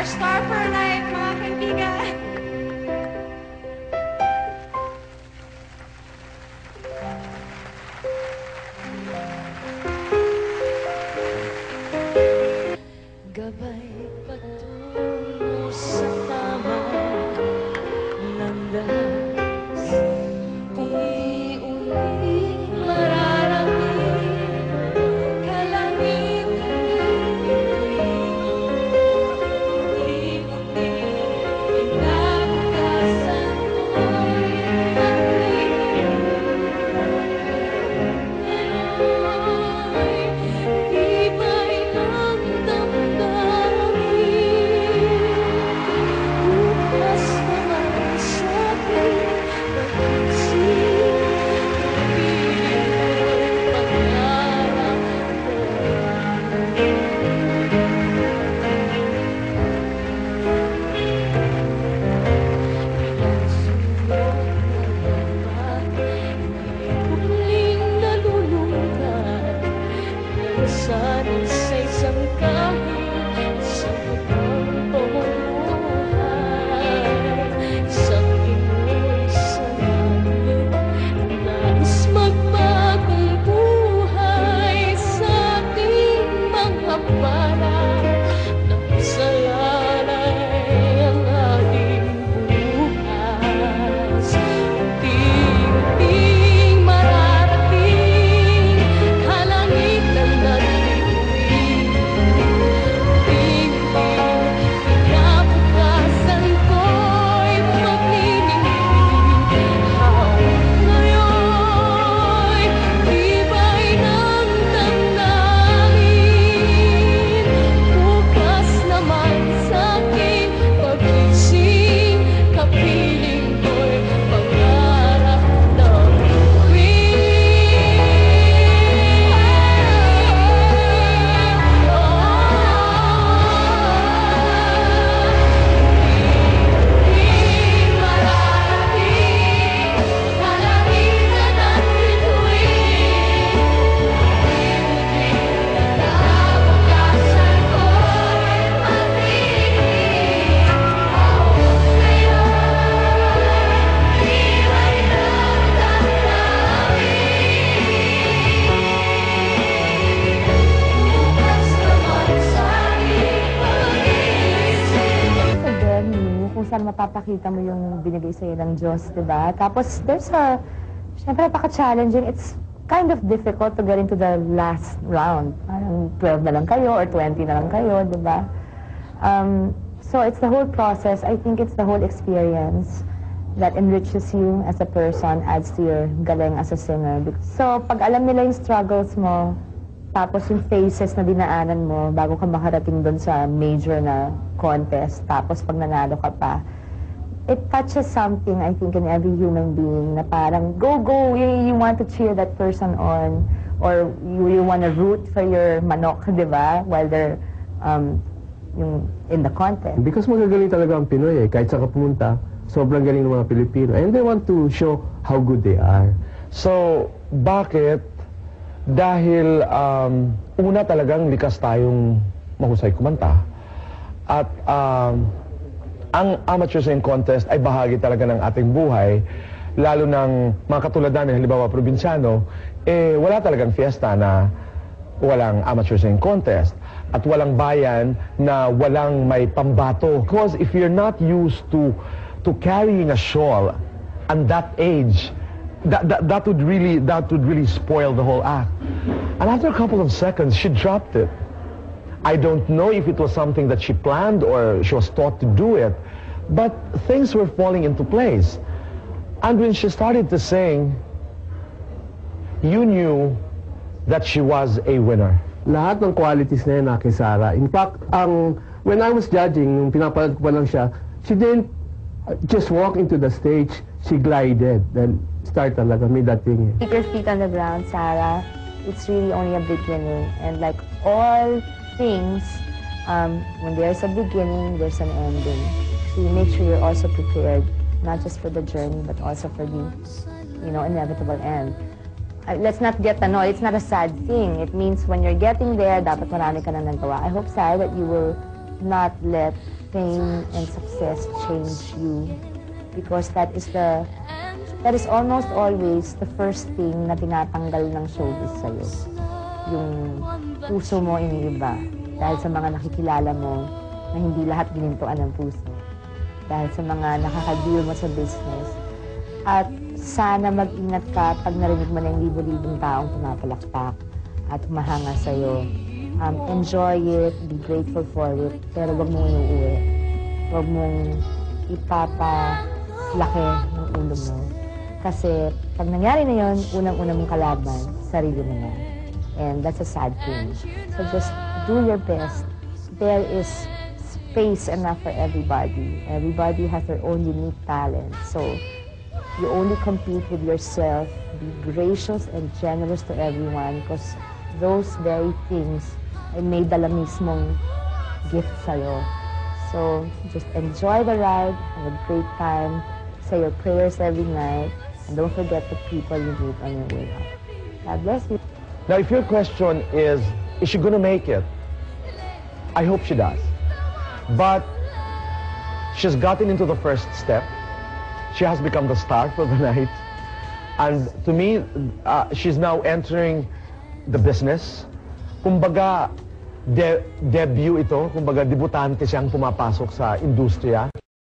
Star for a night, mga kaibigan. Pinapakita mo yung binigay sa'yo ng Diyos, di ba? Tapos, there's a, syempre, napaka-challenging. It's kind of difficult to get into the last round. Parang 12 na lang kayo or 20 na lang kayo, di ba? Um, so, it's the whole process. I think it's the whole experience that enriches you as a person, adds to your galing as a singer. So, pag alam nila yung struggles mo, tapos yung phases na dinaanan mo bago ka makarating doon sa major na contest, tapos pag nanalo ka pa, it touches something, I think, in every human being na parang, go, go, you, you want to cheer that person on, or you, you want to root for your manok, di ba? While they're um, yung, in the contest. Because magagaling talaga ang Pinoy eh. Kahit saan ka pumunta, sobrang galing ng mga Pilipino. And they want to show how good they are. So, bakit? Dahil um, una talagang likas tayong mahusay kumanta. At um, ang amateur singing contest ay bahagi talaga ng ating buhay. Lalo ng mga katulad namin, halimbawa probinsyano, eh wala talagang fiesta na walang amateur singing contest. At walang bayan na walang may pambato. Because if you're not used to to carrying a shawl at that age, that, that, that would really that would really spoil the whole act. And after a couple of seconds, she dropped it. I don't know if it was something that she planned or she was taught to do it, but things were falling into place. And when she started to sing, you knew that she was a winner. Lahat ng qualities na yun na kay Sarah. In fact, ang, when I was judging, nung pinapanood ko pa lang siya, she didn't uh, just walk into the stage, she glided. Then start talaga, may dating eh. Keep your feet on the ground, Sarah. It's really only a beginning. And like all things, um, when there's a beginning, there's an ending. So you make sure you're also prepared, not just for the journey, but also for the, you know, inevitable end. Uh, let's not get annoyed. It's not a sad thing. It means when you're getting there, dapat marami ka na nagawa. I hope, Sarah, that you will not let fame and success change you because that is the that is almost always the first thing na tinatanggal ng showbiz sa'yo. Yung puso mo iniiba. Dahil sa mga nakikilala mo na hindi lahat ginintuan ng puso. Dahil sa mga nakakadeal mo sa business. At sana mag-ingat ka pag narinig mo na yung libo-libong taong pumapalakpak at humahanga sa'yo. Um, enjoy it, be grateful for it, pero wag mong iuwi. Wag mong ipapalaki ng ulo mo. Kasi pag nangyari na yun, unang-una mong kalaban, sarili mo na. And that's a sad thing. So just do your best. There is space enough for everybody. Everybody has their own unique talent. So you only compete with yourself. Be gracious and generous to everyone because those very things ay may dala mismong gift sa'yo. So just enjoy the ride, have a great time, say your prayers every night, and don't forget the people you meet on your way up. God bless you. Now, if your question is, is she to make it? I hope she does. But she's gotten into the first step. She has become the star for the night. And to me, uh, she's now entering the business. Kumbaga, de- debut ito. Kumbaga, debutante siyang pumapasok sa industriya.